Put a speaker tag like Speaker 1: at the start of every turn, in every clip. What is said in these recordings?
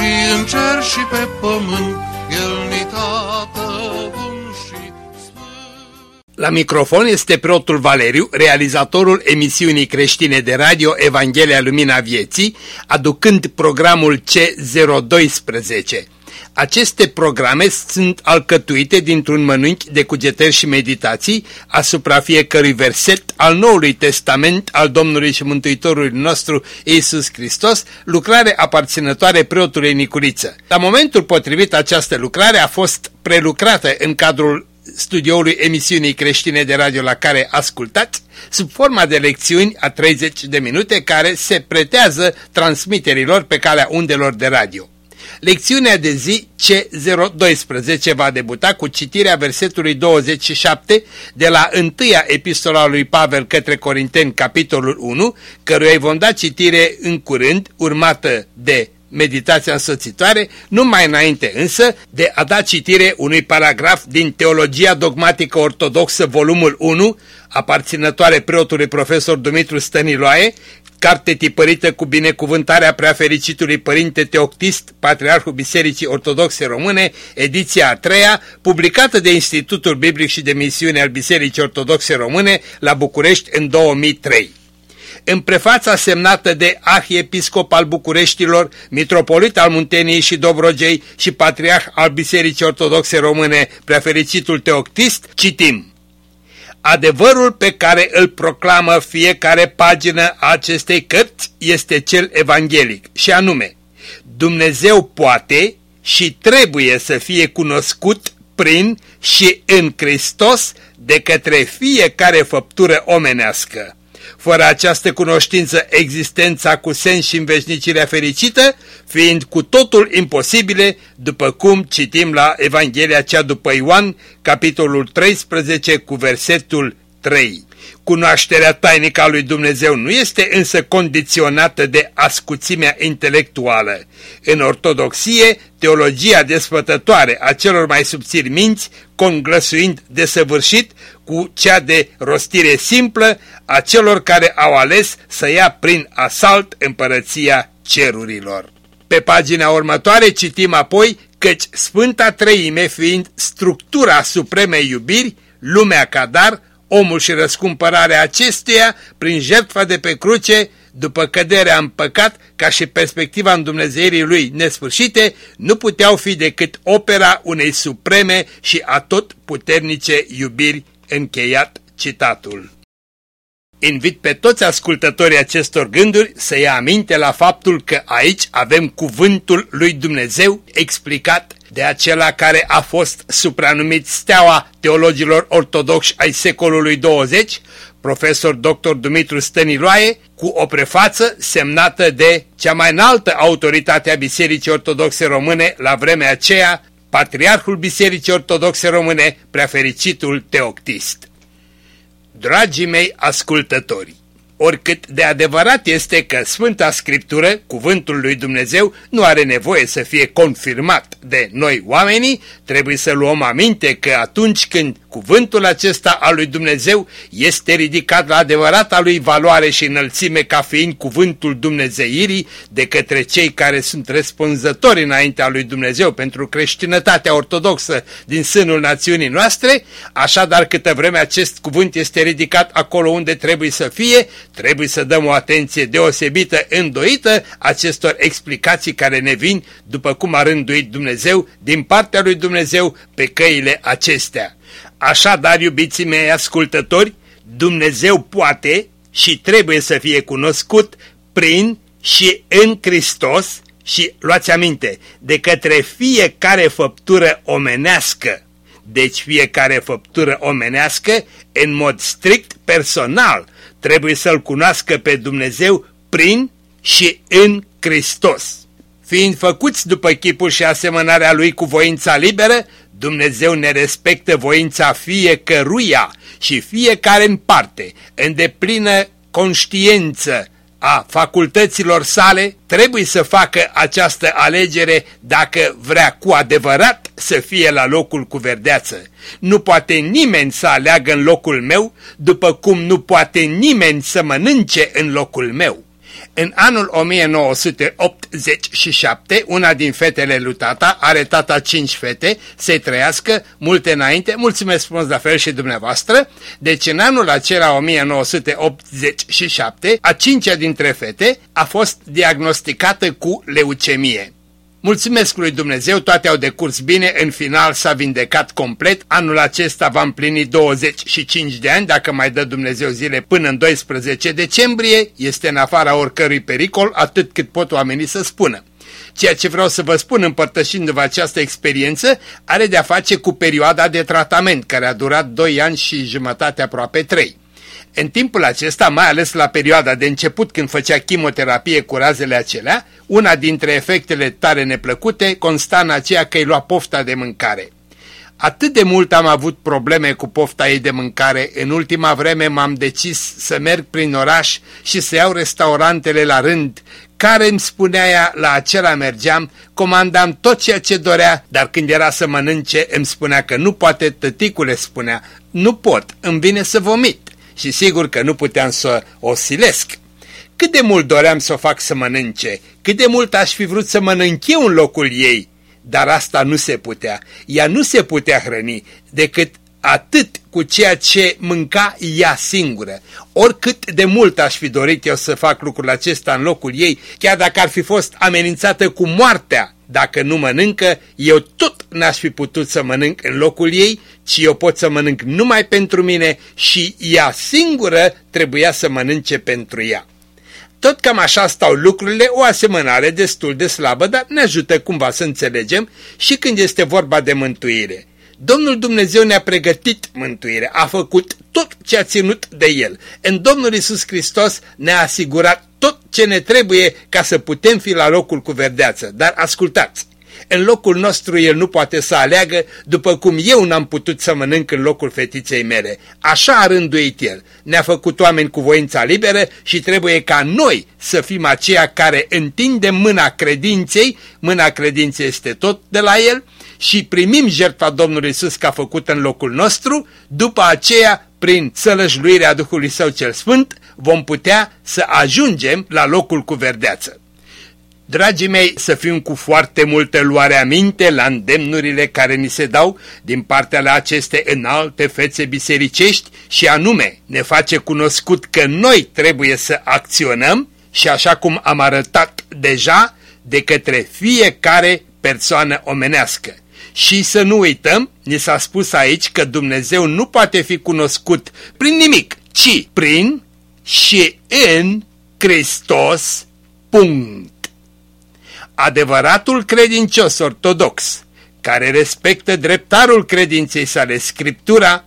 Speaker 1: și în cer și pe pământ, El ni tată bun și sfânt.
Speaker 2: La microfon este preotul Valeriu, realizatorul emisiunii creștine de radio Evanghelia Lumina Vieții, aducând programul C012. Aceste programe sunt alcătuite dintr-un mănânchi de cugetări și meditații asupra fiecărui verset al Noului Testament al Domnului și Mântuitorului nostru Iisus Hristos, lucrare aparținătoare preotului Nicuriță. La momentul potrivit această lucrare a fost prelucrată în cadrul studioului emisiunii creștine de radio la care ascultați, sub forma de lecțiuni a 30 de minute care se pretează transmiterilor pe calea undelor de radio. Lecțiunea de zi C012 va debuta cu citirea versetului 27 de la întâia epistola lui Pavel către Corinteni, capitolul 1, căruia îi vom da citire în curând, urmată de meditația însoțitoare, numai înainte însă de a da citire unui paragraf din Teologia Dogmatică Ortodoxă, volumul 1, aparținătoare preotului profesor Dumitru Stăniloae, carte tipărită cu binecuvântarea preafericitului Părinte Teoctist, Patriarhul Bisericii Ortodoxe Române, ediția a treia, publicată de Institutul Biblic și de Misiune al Bisericii Ortodoxe Române la București în 2003 în prefața semnată de arhiepiscop al Bucureștilor, mitropolit al Munteniei și Dobrogei și patriarh al Bisericii Ortodoxe Române, prefericitul Teoctist, citim Adevărul pe care îl proclamă fiecare pagină a acestei cărți este cel evanghelic, și anume, Dumnezeu poate și trebuie să fie cunoscut prin și în Hristos de către fiecare făptură omenească. Fără această cunoștință, existența cu sens și înveșnicirea fericită, fiind cu totul imposibile, după cum citim la Evanghelia cea după Ioan, capitolul 13, cu versetul 3. Cunoașterea tainică a lui Dumnezeu nu este însă condiționată de ascuțimea intelectuală. În ortodoxie, teologia desfătătoare a celor mai subțiri minți, conglăsuind desăvârșit cu cea de rostire simplă a celor care au ales să ia prin asalt împărăția cerurilor. Pe pagina următoare citim apoi căci Sfânta Treime fiind structura supremei iubiri, lumea ca dar, omul și răscumpărarea acestuia prin jertfa de pe cruce, după căderea în păcat, ca și perspectiva Dumnezeirii lui nesfârșite, nu puteau fi decât opera unei supreme și atot puternice iubiri, încheiat citatul. Invit pe toți ascultătorii acestor gânduri să ia aminte la faptul că aici avem cuvântul lui Dumnezeu explicat de acela care a fost supranumit steaua teologilor ortodoxi ai secolului 20, profesor dr. Dumitru Stăniloae, cu o prefață semnată de cea mai înaltă autoritate a Bisericii Ortodoxe Române la vremea aceea, Patriarhul Bisericii Ortodoxe Române, preafericitul Teoctist. Dragii mei ascultători, oricât de adevărat este că Sfânta Scriptură, cuvântul lui Dumnezeu, nu are nevoie să fie confirmat de noi oamenii, trebuie să luăm aminte că atunci când cuvântul acesta al lui Dumnezeu este ridicat la adevărata lui valoare și înălțime ca fiind cuvântul Dumnezeirii de către cei care sunt răspunzători înaintea lui Dumnezeu pentru creștinătatea ortodoxă din sânul națiunii noastre, așadar câtă vreme acest cuvânt este ridicat acolo unde trebuie să fie, trebuie să dăm o atenție deosebită, îndoită acestor explicații care ne vin după cum a rânduit Dumnezeu din partea lui Dumnezeu pe căile acestea. Așadar, iubiții mei ascultători, Dumnezeu poate și trebuie să fie cunoscut prin și în Hristos și, luați aminte, de către fiecare făptură omenească. Deci fiecare făptură omenească, în mod strict personal, trebuie să-L cunoască pe Dumnezeu prin și în Hristos. Fiind făcuți după chipul și asemănarea lui cu voința liberă, Dumnezeu ne respectă voința fiecăruia și fiecare în parte, în deplină conștiență a facultăților sale, trebuie să facă această alegere dacă vrea cu adevărat să fie la locul cu verdeață. Nu poate nimeni să aleagă în locul meu, după cum nu poate nimeni să mănânce în locul meu. În anul 1987, una din fetele lui tata, are tata cinci fete, să trăiască multe înainte, mulțumesc frumos la fel și dumneavoastră, deci în anul acela 1987, a cincea dintre fete a fost diagnosticată cu leucemie. Mulțumesc lui Dumnezeu, toate au decurs bine, în final s-a vindecat complet. Anul acesta va împlini 25 de ani, dacă mai dă Dumnezeu zile până în 12 decembrie, este în afara oricărui pericol, atât cât pot oamenii să spună. Ceea ce vreau să vă spun împărtășindu-vă această experiență are de-a face cu perioada de tratament, care a durat 2 ani și jumătate, aproape 3. În timpul acesta, mai ales la perioada de început când făcea chimioterapie cu razele acelea, una dintre efectele tare neplăcute consta în aceea că îi lua pofta de mâncare. Atât de mult am avut probleme cu pofta ei de mâncare, în ultima vreme m-am decis să merg prin oraș și să iau restaurantele la rând, care îmi spunea ea, la acela mergeam, comandam tot ceea ce dorea, dar când era să mănânce îmi spunea că nu poate, tăticule spunea, nu pot, îmi vine să vomit și sigur că nu puteam să o silesc. Cât de mult doream să o fac să mănânce, cât de mult aș fi vrut să mănânc eu în locul ei, dar asta nu se putea. Ea nu se putea hrăni decât atât cu ceea ce mânca ea singură. Oricât de mult aș fi dorit eu să fac lucrul acesta în locul ei, chiar dacă ar fi fost amenințată cu moartea dacă nu mănâncă, eu tot n-aș fi putut să mănânc în locul ei, ci eu pot să mănânc numai pentru mine și ea singură trebuia să mănânce pentru ea. Tot cam așa stau lucrurile, o asemănare destul de slabă, dar ne ajută cumva să înțelegem și când este vorba de mântuire. Domnul Dumnezeu ne-a pregătit mântuire, a făcut tot ce a ținut de El. În Domnul Isus Hristos ne-a asigurat tot ce ne trebuie ca să putem fi la locul cu verdeață. Dar ascultați, în locul nostru el nu poate să aleagă, după cum eu n-am putut să mănânc în locul fetiței mele. Așa a rânduit el. Ne-a făcut oameni cu voința liberă și trebuie ca noi să fim aceia care întindem mâna credinței, mâna credinței este tot de la el, și primim jertfa Domnului Isus ca făcut în locul nostru, după aceea, prin sălășluirea Duhului Său cel Sfânt, vom putea să ajungem la locul cu verdeață. Dragii mei, să fim cu foarte multă luare aminte la îndemnurile care ni se dau din partea la aceste înalte fețe bisericești și anume ne face cunoscut că noi trebuie să acționăm și așa cum am arătat deja de către fiecare persoană omenească. Și să nu uităm, ni s-a spus aici că Dumnezeu nu poate fi cunoscut prin nimic, ci prin și în Hristos. Punct. Adevăratul credincios ortodox, care respectă dreptarul credinței sale Scriptura,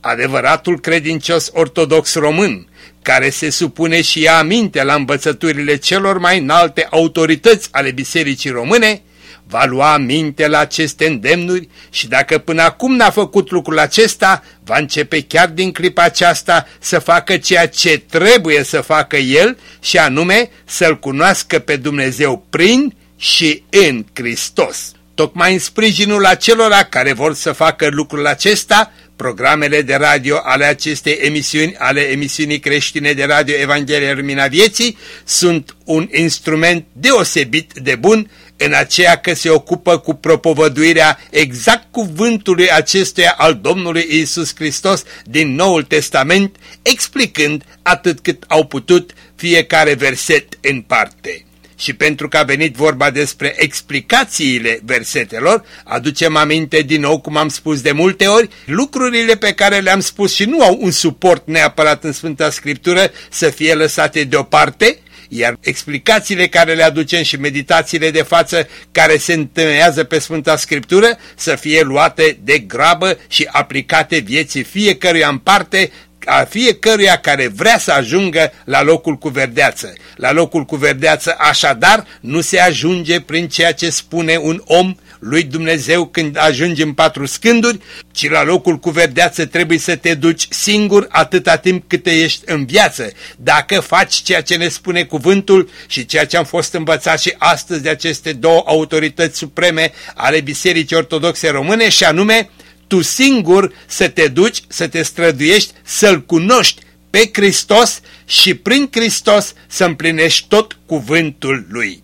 Speaker 2: adevăratul credincios ortodox român, care se supune și ia aminte la învățăturile celor mai înalte autorități ale Bisericii Române, va lua minte la aceste îndemnuri și dacă până acum n-a făcut lucrul acesta, va începe chiar din clipa aceasta să facă ceea ce trebuie să facă el și anume să-L cunoască pe Dumnezeu prin și în Hristos. Tocmai în sprijinul acelora care vor să facă lucrul acesta, programele de radio ale acestei emisiuni, ale emisiunii creștine de radio Evanghelia Lumina Vieții, sunt un instrument deosebit de bun în aceea că se ocupă cu propovăduirea exact cuvântului acestuia al Domnului Isus Hristos din Noul Testament, explicând atât cât au putut fiecare verset în parte. Și pentru că a venit vorba despre explicațiile versetelor, aducem aminte din nou, cum am spus de multe ori, lucrurile pe care le-am spus și nu au un suport neapărat în Sfânta Scriptură să fie lăsate deoparte, iar explicațiile care le aducem și meditațiile de față care se întemeiază pe Sfânta Scriptură să fie luate de grabă și aplicate vieții fiecăruia în parte a fiecăruia care vrea să ajungă la locul cu verdeață. La locul cu verdeață așadar nu se ajunge prin ceea ce spune un om lui Dumnezeu când ajungi în patru scânduri, ci la locul cu verdeață trebuie să te duci singur atâta timp cât ești în viață. Dacă faci ceea ce ne spune cuvântul și ceea ce am fost învățat și astăzi de aceste două autorități supreme ale Bisericii Ortodoxe Române și anume tu singur să te duci, să te străduiești, să-L cunoști pe Hristos și prin Hristos să împlinești tot cuvântul Lui.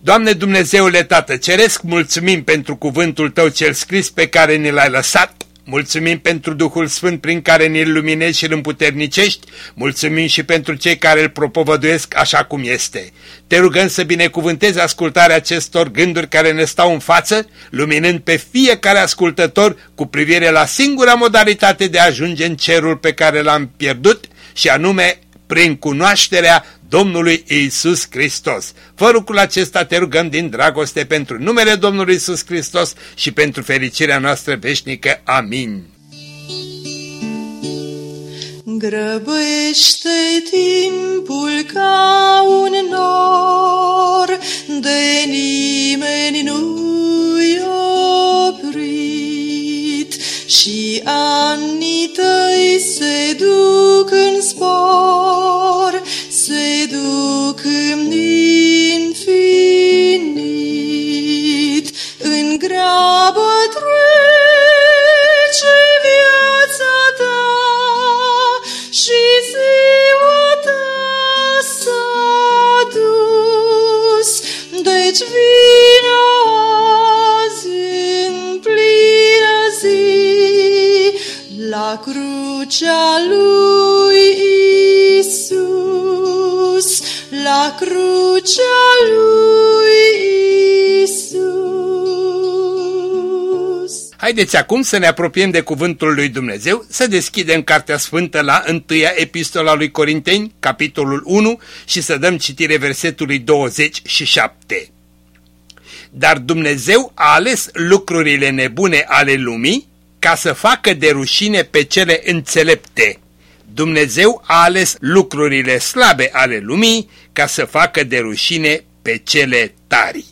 Speaker 2: Doamne Dumnezeule Tată, ceresc mulțumim pentru cuvântul Tău cel scris pe care ne l-ai lăsat, mulțumim pentru Duhul Sfânt prin care ne-l luminezi și îl împuternicești, mulțumim și pentru cei care îl propovăduiesc așa cum este. Te rugăm să binecuvântezi ascultarea acestor gânduri care ne stau în față, luminând pe fiecare ascultător cu privire la singura modalitate de a ajunge în cerul pe care l-am pierdut, și anume prin cunoașterea Domnului Isus Hristos. Fă lucrul acesta te rugăm din dragoste pentru numele Domnului Isus Hristos și pentru fericirea noastră veșnică. Amin.
Speaker 3: Grăbește timpul ca un nor, de nimeni nu-i oprit, și anii tăi se duc în spor, se duc în infinit, în grabă trece viața ta și ziua ta s-a dus, deci vină azi în plină zi la crucea lui Isus, la crucea lui Isus.
Speaker 2: Haideți acum să ne apropiem de cuvântul lui Dumnezeu, să deschidem Cartea Sfântă la întâia epistola lui Corinteni, capitolul 1 și să dăm citire versetului 27. Dar Dumnezeu a ales lucrurile nebune ale lumii ca să facă de rușine pe cele înțelepte. Dumnezeu a ales lucrurile slabe ale lumii ca să facă de rușine pe cele tari.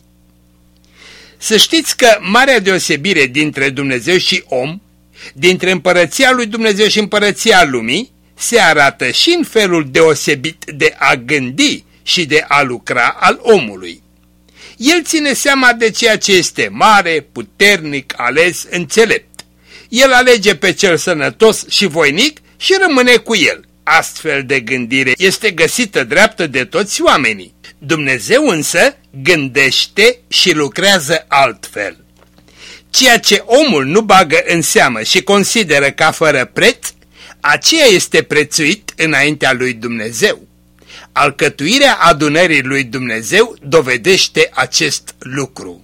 Speaker 2: Să știți că marea deosebire dintre Dumnezeu și om, dintre împărăția lui Dumnezeu și împărăția lumii, se arată și în felul deosebit de a gândi și de a lucra al omului. El ține seama de ceea ce este mare, puternic, ales, înțelept. El alege pe cel sănătos și voinic și rămâne cu el. Astfel de gândire este găsită dreaptă de toți oamenii. Dumnezeu însă gândește și lucrează altfel. Ceea ce omul nu bagă în seamă și consideră ca fără preț, aceea este prețuit înaintea lui Dumnezeu. Alcătuirea adunării lui Dumnezeu dovedește acest lucru.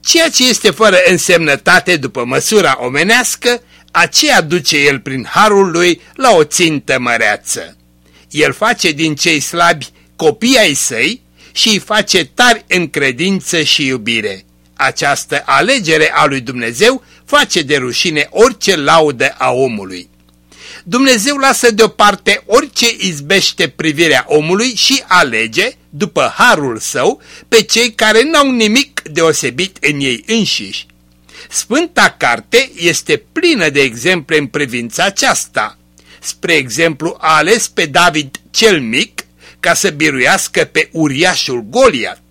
Speaker 2: Ceea ce este fără însemnătate după măsura omenească, aceea duce el prin harul lui la o țintă măreață. El face din cei slabi copii ai săi și îi face tari în credință și iubire. Această alegere a lui Dumnezeu face de rușine orice laudă a omului. Dumnezeu lasă deoparte orice izbește privirea omului și alege, după harul său, pe cei care n-au nimic deosebit în ei înșiși. Sfânta carte este plină de exemple în privința aceasta. Spre exemplu, a ales pe David cel mic ca să biruiască pe uriașul Goliat.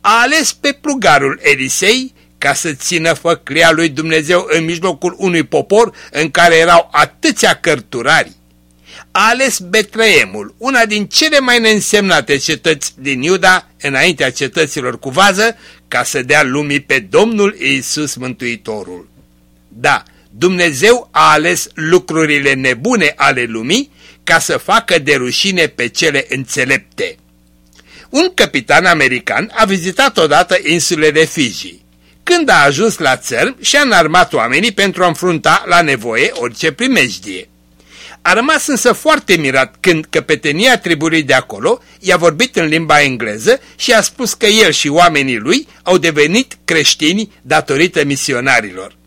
Speaker 2: A ales pe plugarul Elisei ca să țină făclia lui Dumnezeu în mijlocul unui popor în care erau atâția cărturari. A ales Betleemul, una din cele mai neînsemnate cetăți din Iuda, înaintea cetăților cu vază, ca să dea lumii pe Domnul Iisus Mântuitorul. Da, Dumnezeu a ales lucrurile nebune ale lumii ca să facă de rușine pe cele înțelepte. Un capitan american a vizitat odată insulele Fiji. Când a ajuns la țărm și-a înarmat oamenii pentru a înfrunta la nevoie orice primejdie. A rămas însă foarte mirat când căpetenia tribului de acolo i-a vorbit în limba engleză și a spus că el și oamenii lui au devenit creștini datorită misionarilor.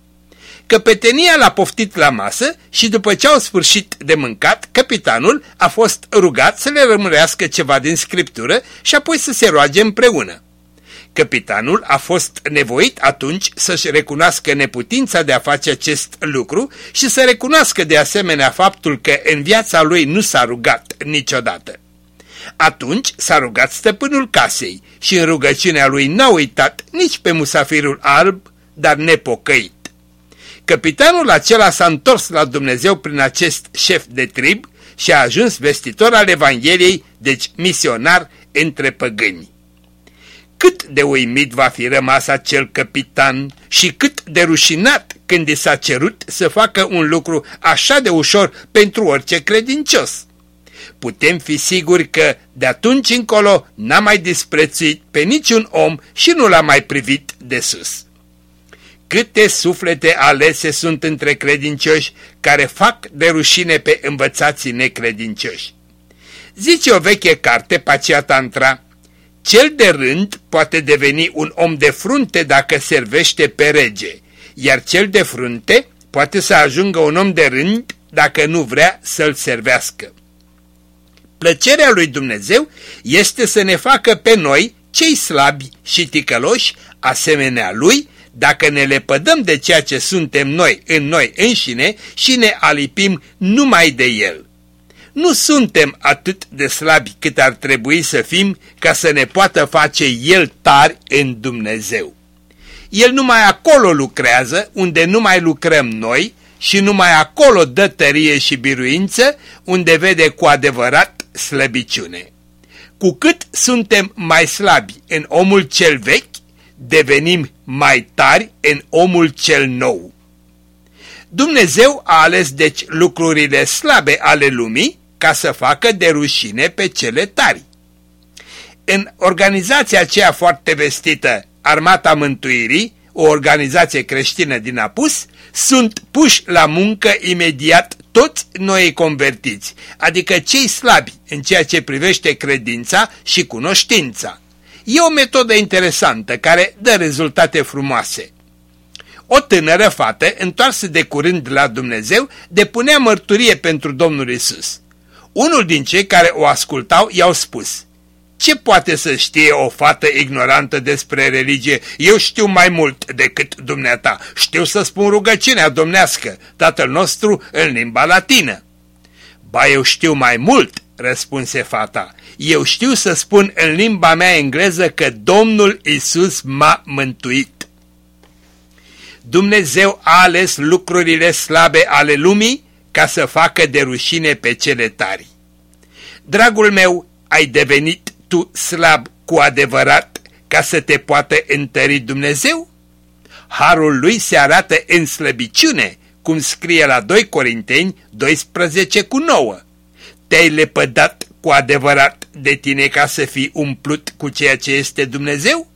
Speaker 2: Căpetenia l-a poftit la masă și după ce au sfârșit de mâncat, capitanul a fost rugat să le rămârească ceva din scriptură și apoi să se roage împreună. Capitanul a fost nevoit atunci să-și recunoască neputința de a face acest lucru și să recunoască de asemenea faptul că în viața lui nu s-a rugat niciodată. Atunci s-a rugat stăpânul casei și în rugăciunea lui n-a uitat nici pe musafirul alb, dar nepocăit. Capitanul acela s-a întors la Dumnezeu prin acest șef de trib și a ajuns vestitor al Evangheliei, deci misionar între păgâni. Cât de uimit va fi rămas acel capitan și cât de rușinat când i s-a cerut să facă un lucru așa de ușor pentru orice credincios. Putem fi siguri că de atunci încolo n-a mai disprețuit pe niciun om și nu l-a mai privit de sus. Câte suflete alese sunt între credincioși care fac de rușine pe învățații necredincioși. Zice o veche carte, Pacia Tantra, cel de rând poate deveni un om de frunte dacă servește pe rege, iar cel de frunte poate să ajungă un om de rând dacă nu vrea să-l servească. Plăcerea lui Dumnezeu este să ne facă pe noi, cei slabi și ticăloși, asemenea lui, dacă ne lepădăm de ceea ce suntem noi în noi înșine și ne alipim numai de el. Nu suntem atât de slabi cât ar trebui să fim ca să ne poată face el tari în Dumnezeu. El numai acolo lucrează, unde nu mai lucrăm noi și numai acolo dă tărie și biruință, unde vede cu adevărat slăbiciune. Cu cât suntem mai slabi în omul cel vechi, devenim mai tari în omul cel nou. Dumnezeu a ales deci lucrurile slabe ale lumii ca să facă de rușine pe cele tari. În organizația aceea foarte vestită, Armata Mântuirii, o organizație creștină din Apus, sunt puși la muncă imediat toți noi convertiți, adică cei slabi în ceea ce privește credința și cunoștința. E o metodă interesantă care dă rezultate frumoase. O tânără fată, întoarsă de curând la Dumnezeu, depunea mărturie pentru Domnul Isus. Unul din cei care o ascultau i-au spus, Ce poate să știe o fată ignorantă despre religie? Eu știu mai mult decât dumneata. Știu să spun rugăciunea domnească, tatăl nostru în limba latină. Ba, eu știu mai mult, răspunse fata. Eu știu să spun în limba mea engleză că Domnul Isus m-a mântuit. Dumnezeu a ales lucrurile slabe ale lumii ca să facă de rușine pe cele tari. Dragul meu, ai devenit tu slab cu adevărat ca să te poată întări Dumnezeu? Harul lui se arată în slăbiciune, cum scrie la 2 Corinteni 12 cu 9. Te-ai lepădat cu adevărat de tine ca să fii umplut cu ceea ce este Dumnezeu?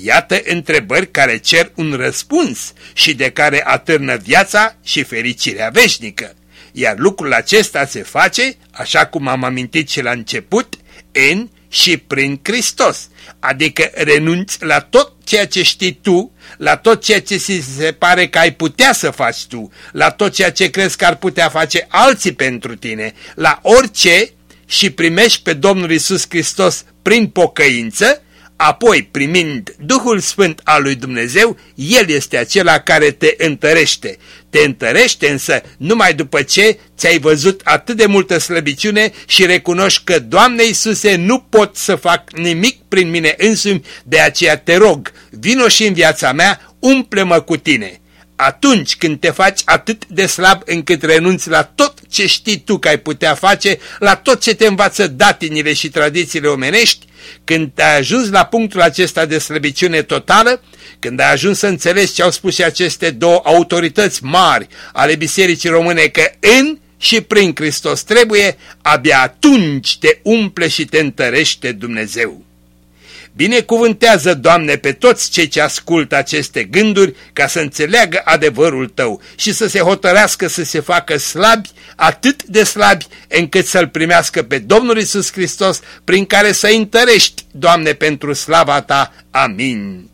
Speaker 2: Iată întrebări care cer un răspuns și de care atârnă viața și fericirea veșnică. Iar lucrul acesta se face, așa cum am amintit și la început, în și prin Hristos. Adică renunți la tot ceea ce știi tu, la tot ceea ce ți se pare că ai putea să faci tu, la tot ceea ce crezi că ar putea face alții pentru tine, la orice și primești pe Domnul Isus Hristos prin pocăință, apoi primind Duhul Sfânt al lui Dumnezeu, El este acela care te întărește. Te întărește însă numai după ce ți-ai văzut atât de multă slăbiciune și recunoști că, Doamne Iisuse, nu pot să fac nimic prin mine însumi, de aceea te rog, vino și în viața mea, umple-mă cu tine atunci când te faci atât de slab încât renunți la tot ce știi tu că ai putea face, la tot ce te învață datinile și tradițiile omenești, când ai ajuns la punctul acesta de slăbiciune totală, când ai ajuns să înțelegi ce au spus și aceste două autorități mari ale Bisericii Române, că în și prin Hristos trebuie, abia atunci te umple și te întărește Dumnezeu. Binecuvântează, Doamne, pe toți cei ce ascultă aceste gânduri ca să înțeleagă adevărul Tău și să se hotărească să se facă slabi, atât de slabi, încât să-L primească pe Domnul Isus Hristos, prin care să întărești, Doamne, pentru slava Ta. Amin.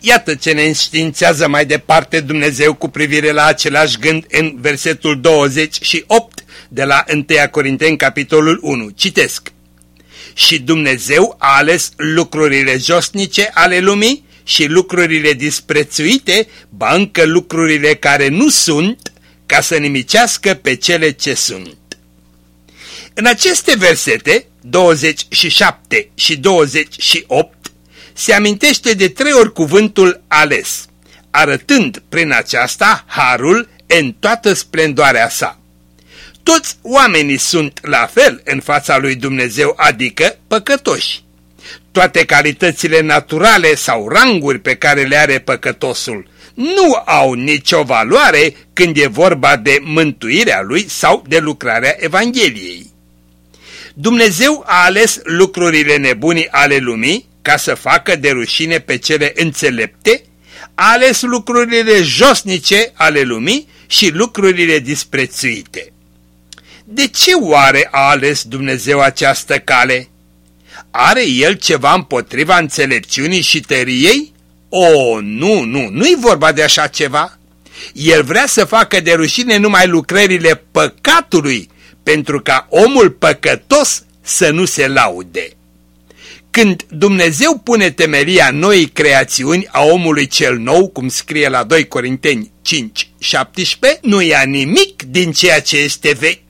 Speaker 2: Iată ce ne înștiințează mai departe Dumnezeu cu privire la același gând în versetul 28 de la 1 Corinteni, capitolul 1. Citesc. Și Dumnezeu a ales lucrurile josnice ale lumii și lucrurile disprețuite, ba încă lucrurile care nu sunt, ca să nimicească pe cele ce sunt. În aceste versete, 27 și 28, se amintește de trei ori cuvântul ales, arătând prin aceasta harul în toată splendoarea sa. Toți oamenii sunt la fel în fața lui Dumnezeu, adică păcătoși. Toate calitățile naturale sau ranguri pe care le are păcătosul nu au nicio valoare când e vorba de mântuirea lui sau de lucrarea Evangheliei. Dumnezeu a ales lucrurile nebuni ale lumii ca să facă de rușine pe cele înțelepte, a ales lucrurile josnice ale lumii și lucrurile disprețuite. De ce oare a ales Dumnezeu această cale? Are El ceva împotriva înțelepciunii și tăriei? O, nu, nu, nu-i vorba de așa ceva. El vrea să facă de rușine numai lucrările păcatului, pentru ca omul păcătos să nu se laude. Când Dumnezeu pune temelia noii creațiuni a omului cel nou, cum scrie la 2 Corinteni 5, 17, nu ia nimic din ceea ce este vechi.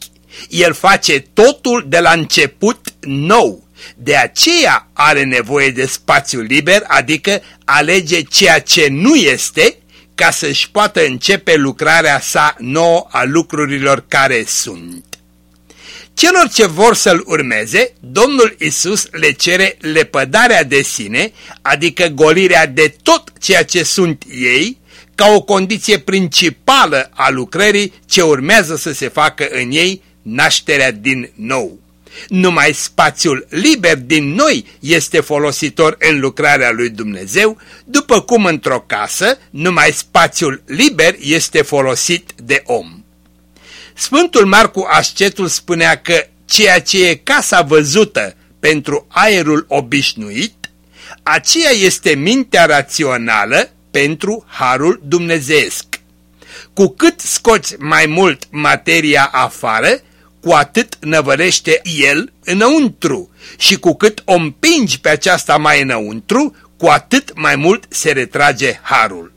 Speaker 2: El face totul de la început nou. De aceea are nevoie de spațiu liber, adică alege ceea ce nu este, ca să-și poată începe lucrarea sa nouă a lucrurilor care sunt. Celor ce vor să-L urmeze, Domnul Isus le cere lepădarea de sine, adică golirea de tot ceea ce sunt ei, ca o condiție principală a lucrării ce urmează să se facă în ei, nașterea din nou. Numai spațiul liber din noi este folositor în lucrarea lui Dumnezeu, după cum într-o casă numai spațiul liber este folosit de om. Sfântul Marcu Ascetul spunea că ceea ce e casa văzută pentru aerul obișnuit, aceea este mintea rațională pentru harul dumnezeesc. Cu cât scoți mai mult materia afară, cu atât năvărește el înăuntru și cu cât o împingi pe aceasta mai înăuntru, cu atât mai mult se retrage harul.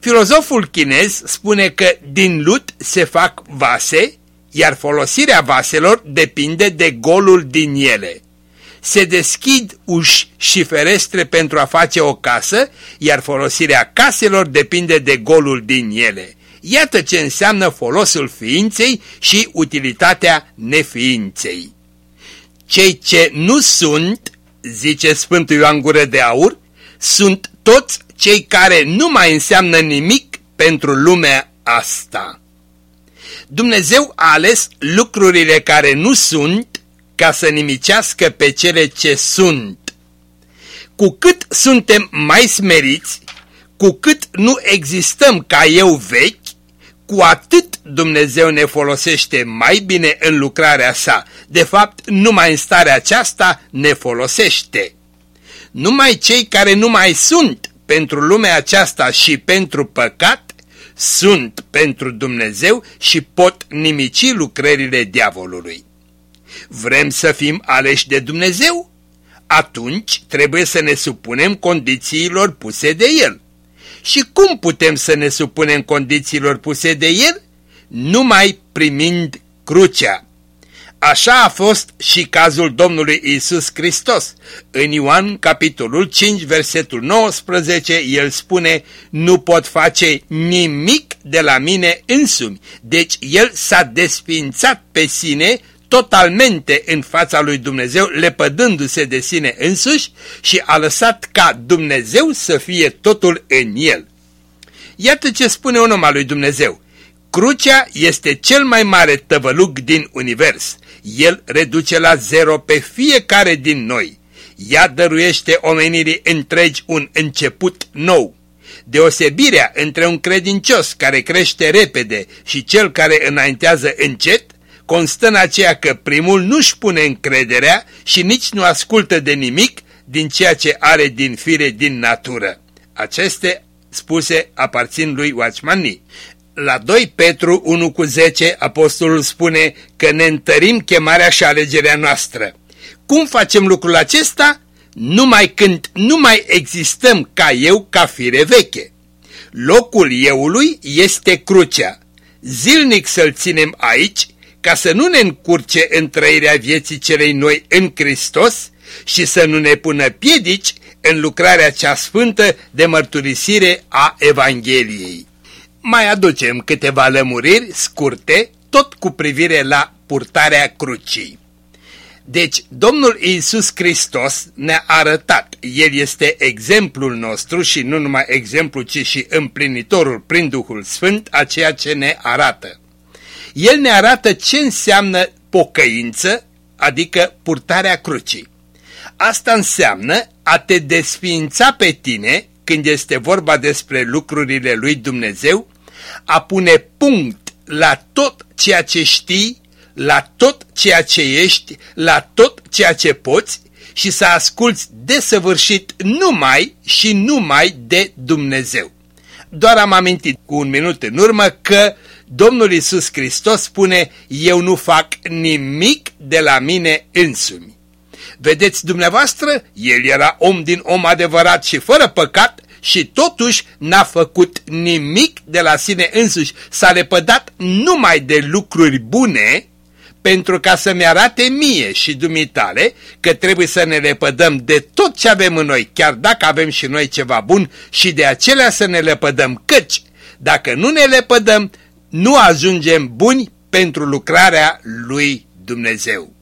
Speaker 2: Filozoful chinez spune că din lut se fac vase, iar folosirea vaselor depinde de golul din ele. Se deschid uși și ferestre pentru a face o casă, iar folosirea caselor depinde de golul din ele. Iată ce înseamnă folosul ființei și utilitatea neființei. Cei ce nu sunt, zice Sfântul Ioan Gură de Aur, sunt toți cei care nu mai înseamnă nimic pentru lumea asta. Dumnezeu a ales lucrurile care nu sunt ca să nimicească pe cele ce sunt. Cu cât suntem mai smeriți, cu cât nu existăm ca eu vechi, cu atât Dumnezeu ne folosește mai bine în lucrarea sa. De fapt, numai în starea aceasta ne folosește. Numai cei care nu mai sunt pentru lumea aceasta și pentru păcat, sunt pentru Dumnezeu și pot nimici lucrările diavolului. Vrem să fim aleși de Dumnezeu? Atunci trebuie să ne supunem condițiilor puse de El. Și cum putem să ne supunem condițiilor puse de El? Numai primind crucea. Așa a fost și cazul Domnului Isus Hristos. În Ioan, capitolul 5, versetul 19, el spune, nu pot face nimic de la mine însumi. Deci el s-a desfințat pe sine totalmente în fața lui Dumnezeu, lepădându-se de sine însuși și a lăsat ca Dumnezeu să fie totul în el. Iată ce spune un om al lui Dumnezeu. Crucea este cel mai mare tăvălug din univers. El reduce la zero pe fiecare din noi. Ea dăruiește omenirii întregi un început nou. Deosebirea între un credincios care crește repede și cel care înaintează încet constă în aceea că primul nu-și pune încrederea și nici nu ascultă de nimic din ceea ce are din fire din natură. Aceste spuse aparțin lui Watchman Nee. La 2 Petru 1 cu 10, apostolul spune că ne întărim chemarea și alegerea noastră. Cum facem lucrul acesta? Numai când nu mai existăm ca eu, ca fire veche. Locul euului este crucea. Zilnic să-l ținem aici, ca să nu ne încurce în trăirea vieții celei noi în Hristos și să nu ne pună piedici în lucrarea cea sfântă de mărturisire a Evangheliei. Mai aducem câteva lămuriri scurte, tot cu privire la purtarea crucii. Deci, Domnul Iisus Hristos ne-a arătat, El este exemplul nostru și nu numai exemplu, ci și împlinitorul prin Duhul Sfânt a ceea ce ne arată. El ne arată ce înseamnă pocăință, adică purtarea crucii. Asta înseamnă a te desființa pe tine când este vorba despre lucrurile lui Dumnezeu, a pune punct la tot ceea ce știi, la tot ceea ce ești, la tot ceea ce poți și să asculți desăvârșit numai și numai de Dumnezeu. Doar am amintit cu un minut în urmă că Domnul Isus Hristos spune, eu nu fac nimic de la mine însumi. Vedeți dumneavoastră, el era om din om adevărat și fără păcat și totuși n-a făcut nimic de la sine însuși. S-a lepădat numai de lucruri bune pentru ca să-mi arate mie și dumitale că trebuie să ne lepădăm de tot ce avem în noi, chiar dacă avem și noi ceva bun și de acelea să ne lepădăm, căci dacă nu ne lepădăm, nu ajungem buni pentru lucrarea lui Dumnezeu.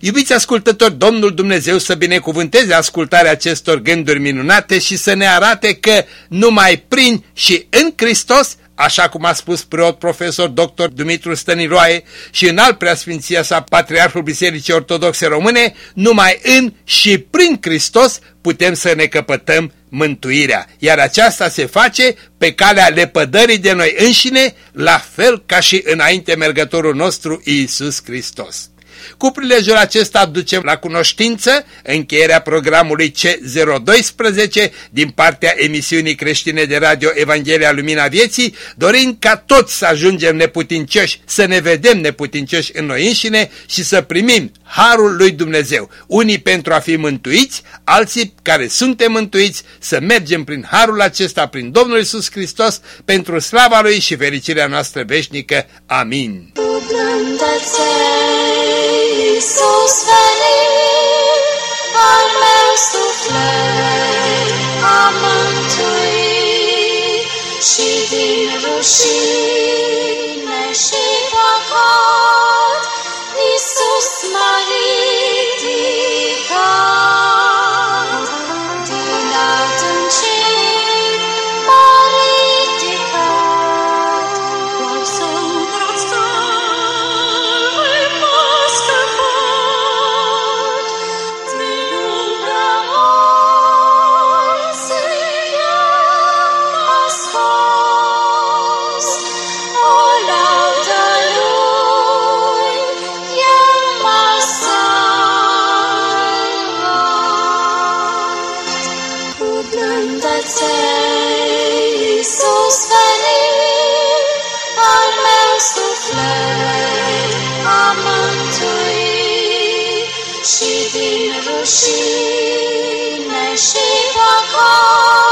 Speaker 2: Iubiți ascultători, Domnul Dumnezeu să binecuvânteze ascultarea acestor gânduri minunate și să ne arate că numai prin și în Hristos, așa cum a spus preot profesor dr. Dumitru Stăniroae și în alt preasfinția sa Patriarhul Bisericii Ortodoxe Române, numai în și prin Hristos putem să ne căpătăm mântuirea, iar aceasta se face pe calea lepădării de noi înșine, la fel ca și înainte mergătorul nostru Iisus Hristos. Cu prilejul acesta ducem la cunoștință încheierea programului C012 din partea emisiunii creștine de radio Evanghelia Lumina Vieții, dorind ca toți să ajungem neputincioși, să ne vedem neputincioși în noi înșine și să primim harul lui Dumnezeu, unii pentru a fi mântuiți, alții care suntem mântuiți, să mergem prin harul acesta, prin Domnul Isus Hristos, pentru slava Lui și fericirea noastră veșnică. Amin.
Speaker 3: Iisus venit, al meu suflet a mântuit și din rușine și păcat Iisus m-a blândețe Iisus venit, al meu suflet a mântuit și din rușine și păcat